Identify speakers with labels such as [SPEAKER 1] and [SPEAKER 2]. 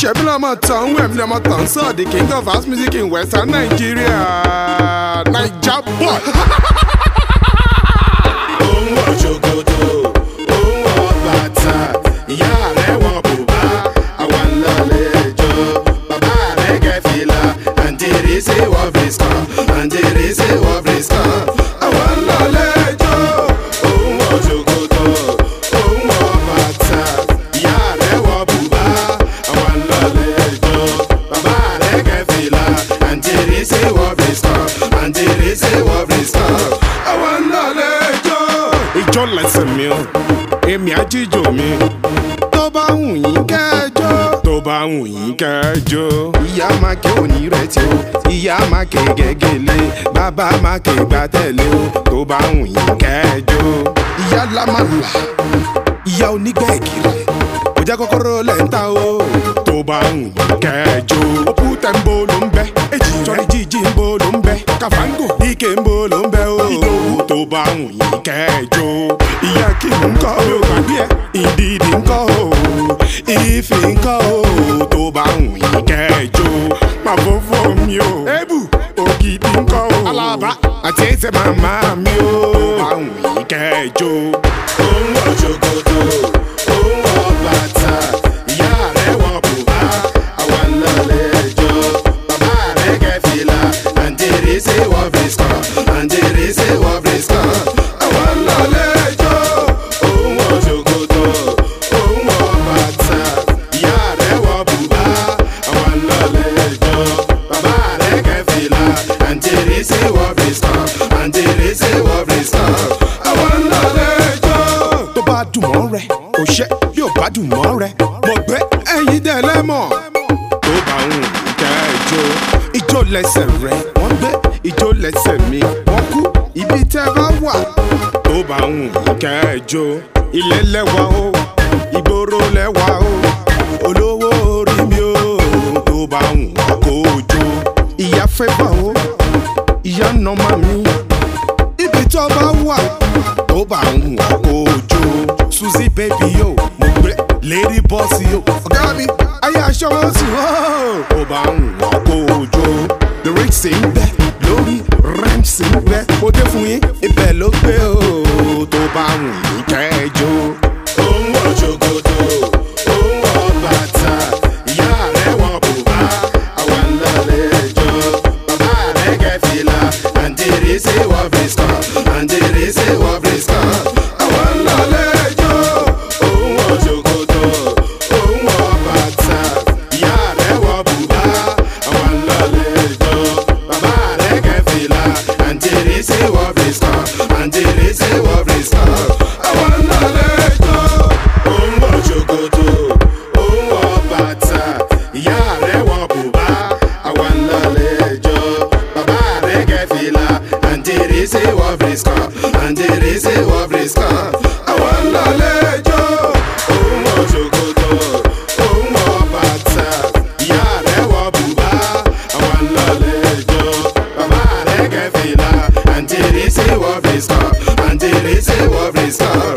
[SPEAKER 1] ṣebí la máa tàn wẹ̀mí la máa tàn the king of house music in western nigeria naija boy. òun wọ̀ ṣòkòtò. mi o èmi àjíjò mi tó bá wù yín kẹjọ tó bá wù yín kẹjọ. ìyá màkè òní rẹ̀ tí o ìyá màkè gẹ́gẹ́lé bàbá màkè gbàtẹ̀lé o tó bá wù yín kẹjọ. ìyá lamala ìyá onígbẹ̀gìrì kò kọ́kọ́rọ́ lẹ́ńtà o tó bá wù yín kẹjọ. òkú tẹ̀ ń bolo ń mẹ́jọ ìyá kí n kọ́ o ìdìdì ń kọ́ o ìfì ń kọ́ o tó bá ń yín kẹjọ má fọ́fọ́ mi o ebù ògidì ń kọ́ o àti ẹsẹ̀ màmá mi o tó bá ń yín kẹjọ. ṣe bí ò bá dùn mọ́ rẹ mo gbé ẹyin dẹ lẹ́mọ̀ tó bá ń kẹ́ ìjó ìjó lẹ́sẹ̀ rẹ wọ́n gbé ìjó lẹ́sẹ̀ mi wọ́n kú ibi tẹ́ bá wà tó bá ń kẹ́ ìjó ilé lẹ́wà o ìgboro lẹ́wà o olówó orí mi o tó bá ń kó ojú ìyá fẹ́ bá o ìyá nọ́mà mi ibi tó bá wà tó bá ń kó ojú. Suzy baby yo mo gbé lady boss yo ọ̀gá mi ayé aṣọ wọn sì hàn ó bá ń wọ́n kó ojó the rich sì ń bẹ lórí ranch sì ń bẹ mo dé fún yín ibẹ̀ ló gbé o.
[SPEAKER 2] Mr.